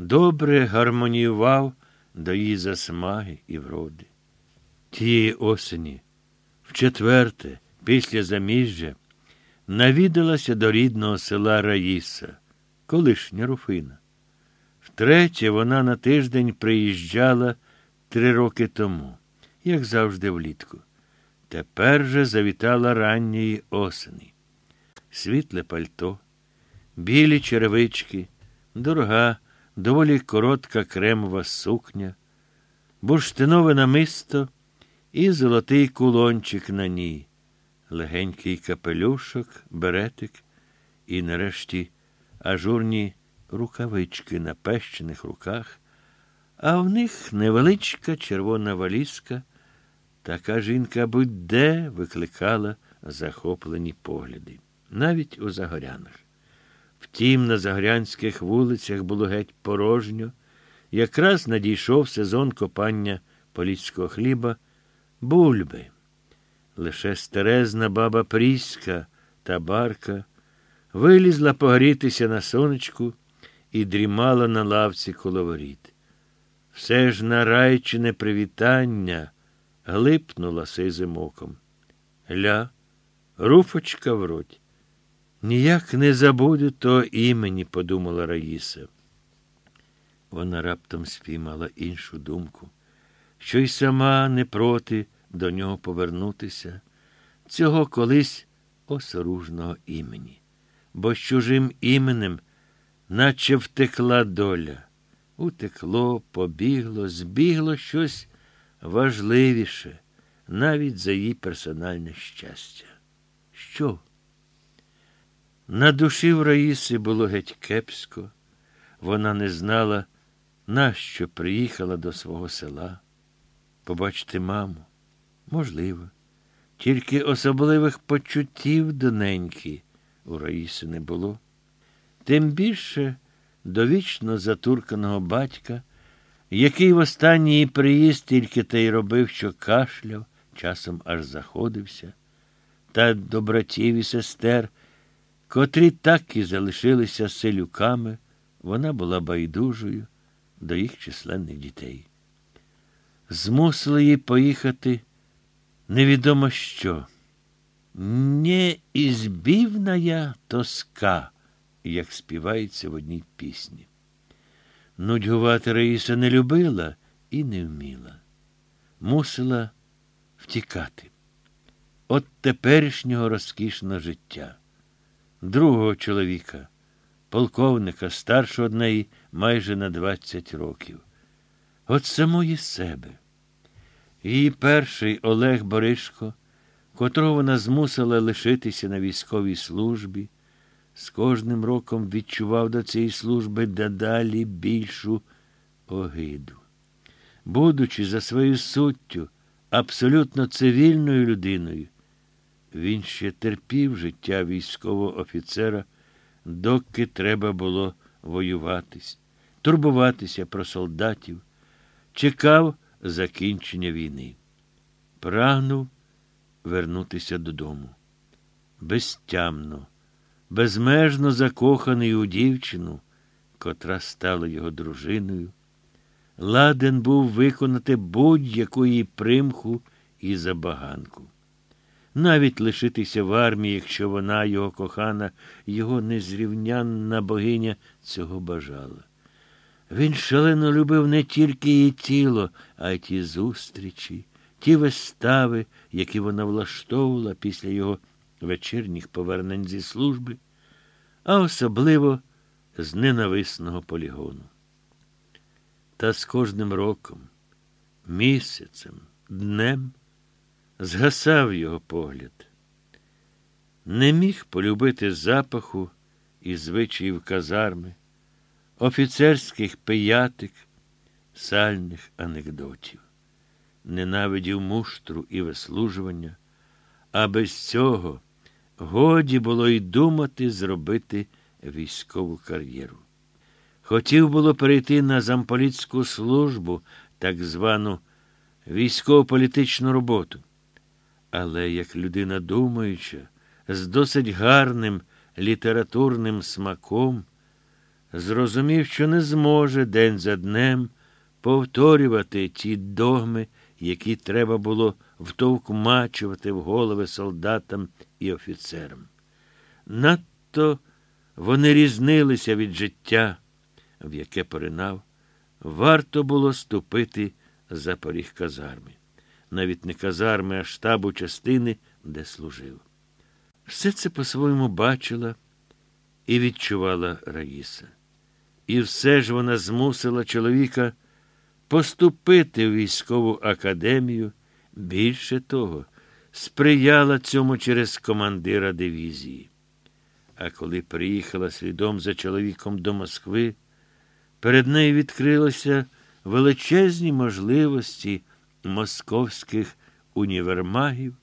добре гармоніював до її засмаги і вроди. Тієї осені, вчетверте, після заміжжя, навідалася до рідного села Раїса, колишня Руфина. Втретє вона на тиждень приїжджала три роки тому, як завжди влітку. Тепер же завітала ранньої осені. Світле пальто, білі черевички, дорога, доволі коротка кремова сукня, бурштинове намисто і золотий кулончик на ній, легенький капелюшок, беретик і, нарешті, ажурні рукавички на пещених руках, а в них невеличка червона валізка. Така жінка будь-де викликала захоплені погляди, навіть у Загорянах. Втім, на загорянських вулицях було геть порожньо, якраз надійшов сезон копання поліцького хліба, бульби. Лише старезна баба Пріська та барка вилізла погрітися на сонечку і дрімала на лавці коло воріт. Все ж нарайчене привітання глипнула сизим оком. Ля, руфочка в роті. Ніяк не забуду то імені, подумала Раїса. Вона раптом спіймала іншу думку, що й сама не проти до нього повернутися, цього колись осоружного імені, бо з чужим іменем, наче втекла доля. Утекло, побігло, збігло щось важливіше, навіть за її персональне щастя. Що? На душі в Раїси було геть кепсько. Вона не знала, нащо приїхала до свого села. Побачити маму, можливо, тільки особливих почуттів до неньки у Раїси не було. Тим більше до вічно затурканого батька, який в останній приїзд тільки те й робив, що кашляв, часом аж заходився, та до братів і сестер котрі так і залишилися селюками, вона була байдужою до їх численних дітей. Змусили її поїхати невідомо що. Не ізбівна тоска, як співається в одній пісні. Нудьгувати Раїса не любила і не вміла. Мусила втікати. От теперішнього розкішного життя другого чоловіка, полковника, старшого од неї майже на 20 років. От самої себе. Її перший Олег Боришко, котрого вона змусила лишитися на військовій службі, з кожним роком відчував до цієї служби дедалі більшу огиду. Будучи за своєю суттю абсолютно цивільною людиною, він ще терпів життя військового офіцера, доки треба було воюватись, турбуватися про солдатів, чекав закінчення війни. Прагнув вернутися додому. Безтямно, безмежно закоханий у дівчину, котра стала його дружиною. Ладен був виконати будь-яку її примху і забаганку навіть лишитися в армії, якщо вона, його кохана, його незрівнянна богиня цього бажала. Він шалено любив не тільки її тіло, а й ті зустрічі, ті вистави, які вона влаштовувала після його вечірніх повернень зі служби, а особливо з ненависного полігону. Та з кожним роком, місяцем, днем згасав його погляд. Не міг полюбити запаху і звичаїв казарми, офіцерських пиятик, сальних анекдотів, ненавидів муштру і вислужування, а без цього годі було й думати зробити військову кар'єру. Хотів було перейти на замполітську службу, так звану військово-політичну роботу але як людина думаюча, з досить гарним літературним смаком, зрозумів, що не зможе день за днем повторювати ті догми, які треба було втовкмачувати в голови солдатам і офіцерам. Надто вони різнилися від життя, в яке поринав, варто було ступити за поріг казарми, навіть не казарми, а штабу частини, де служив. Все це по-своєму бачила і відчувала Раїса. І все ж вона змусила чоловіка поступити в військову академію, більше того, сприяла цьому через командира дивізії. А коли приїхала слідом за чоловіком до Москви, перед нею відкрилися величезні можливості московських універмагів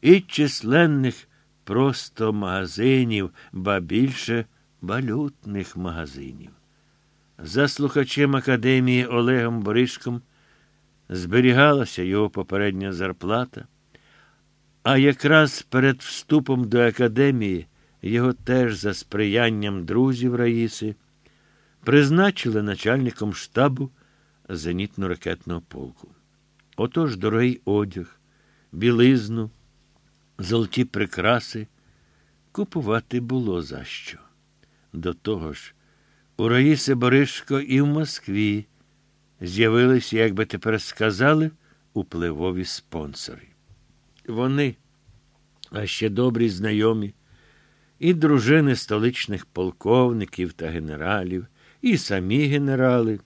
і численних просто магазинів, ба більше валютних магазинів. За слухачем академії Олегом Боришком зберігалася його попередня зарплата, а якраз перед вступом до академії його теж за сприянням друзів Раїси призначили начальником штабу зенітно-ракетного полку. Отож дорогий одяг, білизну, золоті прикраси купувати було за що. До того ж, у Раїси Боришко і в Москві з'явилися, як би тепер сказали, упливові спонсори. Вони, а ще добрі знайомі, і дружини столичних полковників та генералів, і самі генерали,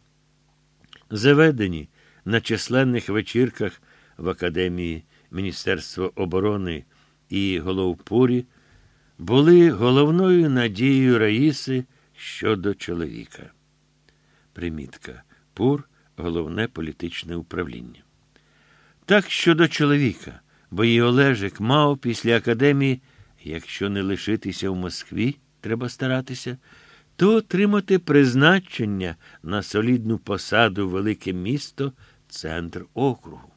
заведені на численних вечірках в Академії Міністерства оборони і Головпурі, були головною надією Раїси щодо чоловіка. Примітка. Пур головне політичне управління. Так щодо чоловіка, бо її Олежик мав після академії, якщо не лишитися в Москві, треба старатися, то отримати призначення на солідну посаду велике місто, центр округу.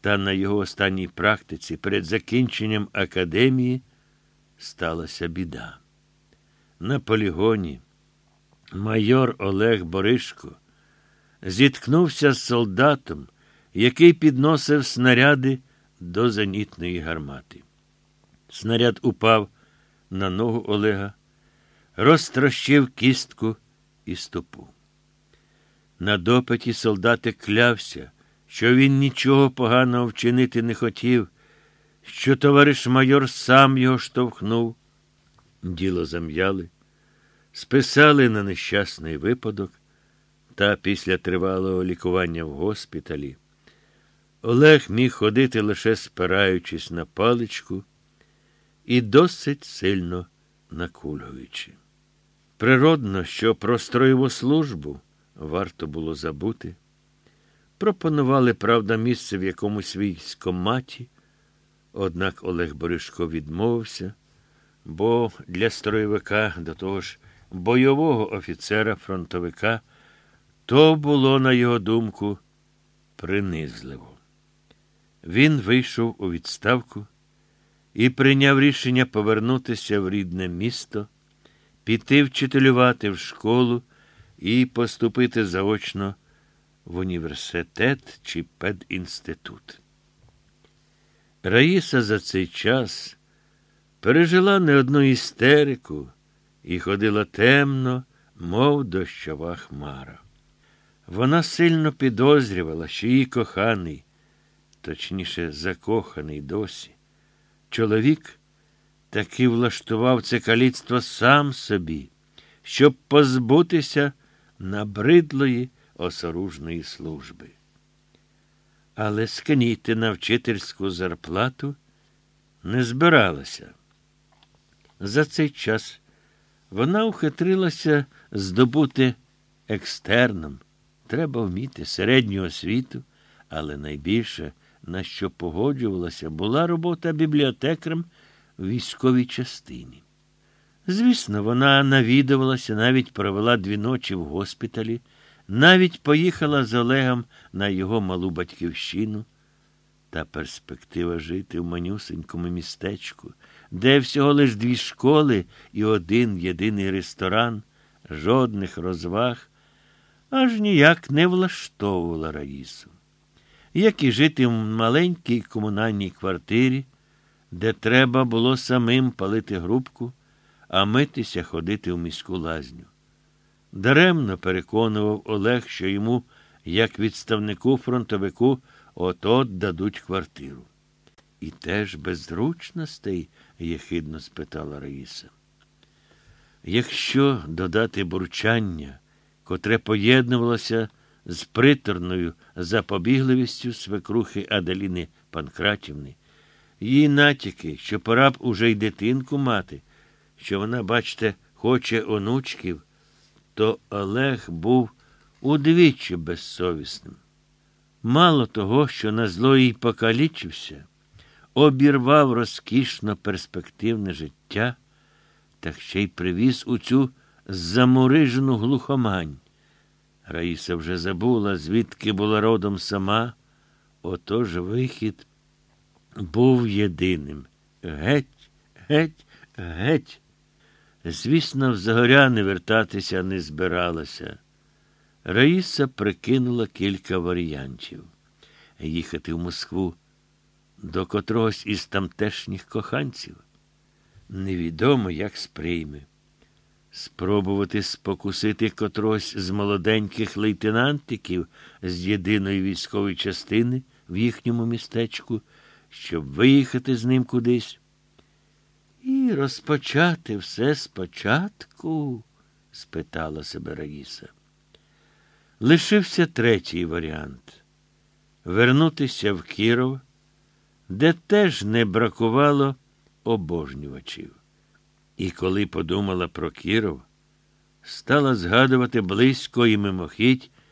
Та на його останній практиці перед закінченням академії сталася біда. На полігоні майор Олег Боришко зіткнувся з солдатом, який підносив снаряди до зенітної гармати. Снаряд упав на ногу Олега, розтрощив кістку і стопу. На допиті солдати клявся, що він нічого поганого вчинити не хотів, що товариш майор сам його штовхнув. Діло зам'яли, списали на нещасний випадок, та після тривалого лікування в госпіталі Олег міг ходити лише спираючись на паличку і досить сильно накульгуючи. Природно, що про строєву службу варто було забути. Пропонували, правда, місце в якомусь військоматі, однак Олег Боришко відмовився, бо для строєвика, до того ж, бойового офіцера-фронтовика, то було, на його думку, принизливо. Він вийшов у відставку і прийняв рішення повернутися в рідне місто, піти вчителювати в школу і поступити заочно в університет чи педінститут. Раїса за цей час пережила не одну істерику і ходила темно, мов дощова хмара. Вона сильно підозрювала, що її коханий, точніше, закоханий досі, чоловік таки влаштував це каліцтво сам собі, щоб позбутися набридлої осоружної служби. Але скніти на вчительську зарплату не збиралася. За цей час вона ухитрилася здобути екстерном. Треба вміти середню освіту, але найбільше, на що погоджувалася, була робота бібліотекарем в військовій частині. Звісно, вона навідувалася, навіть провела дві ночі в госпіталі, навіть поїхала з Олегом на його малу батьківщину. Та перспектива жити в манюсенькому містечку, де всього лиш дві школи і один єдиний ресторан, жодних розваг аж ніяк не влаштовувала Раїсу. Як і жити в маленькій комунальній квартирі, де треба було самим палити грубку, а митися ходити в міську лазню. Даремно переконував Олег, що йому, як відставнику фронтовику, от-от дадуть квартиру. І теж без зручностей? єхидно спитала Раїса. Якщо додати бурчання, котре поєднувалося з приторною запобігливістю свекрухи Аделіни Панкратівни, її натяки, що пора б уже й дитинку мати, що вона, бачте, хоче онучків, то Олег був удвічі безсовісним. Мало того, що на зло їй покалічився, обірвав розкішно перспективне життя, так ще й привіз у цю заморижену глухомань. Раїса вже забула, звідки була родом сама, отож вихід був єдиним. Геть, геть, геть. Звісно, в Загоряни вертатися не збиралася. Раїса прикинула кілька варіантів їхати в Москву до котрогось із тамтешніх коханців. Невідомо, як сприйме. Спробувати спокусити котрогось з молоденьких лейтенантиків з єдиної військової частини в їхньому містечку, щоб виїхати з ним кудись. Розпочати все спочатку? спитала себе Раїса. Лишився третій варіант вернутися в Кіров, де теж не бракувало обожнювачів. І коли подумала про Кіров, стала згадувати близько і мимохідь